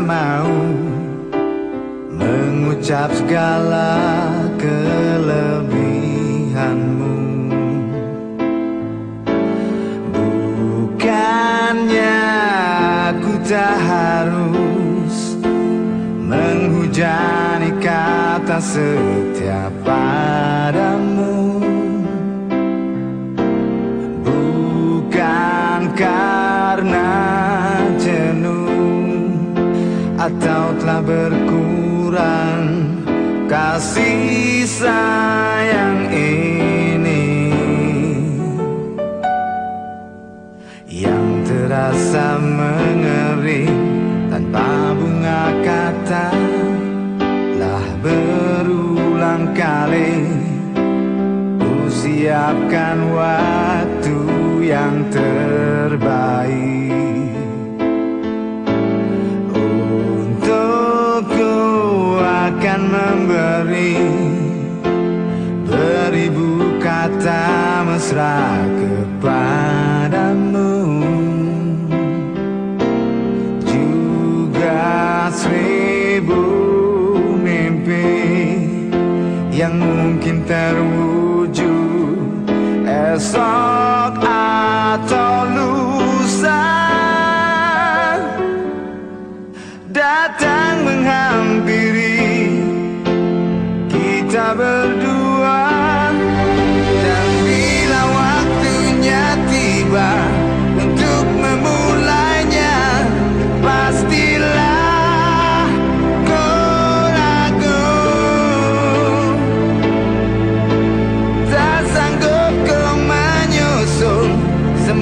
mau mengucap segala kelebihanmu. Bukannya aku tak harus menghujani kata setiap padamu atau telah berkurang kasih sayang ini. Yang terasa mengering tanpa bunga kata lah berulang kali. Ku siapkan waktu yang terbaik mesra kepadamu. Juga seribu mimpi Yang mungkin terwujud Esok atau lusa. Datang menghampiri kita berdua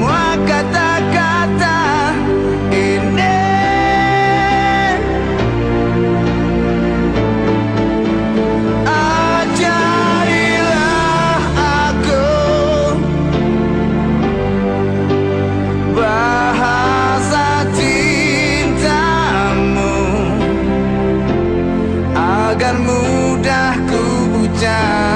semua kata-kata ini. Ajarilah aku bahasa cintamu agar mudah ku ucap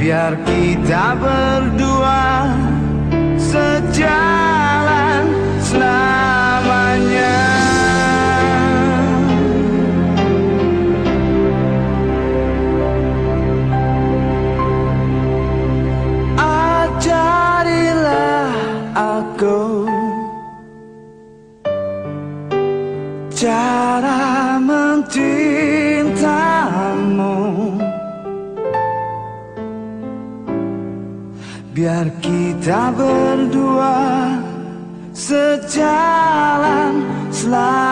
biar kita berdua sejalan selamanya. Ajarilah aku cara mencintamu Biar kita berdua sejalan selalu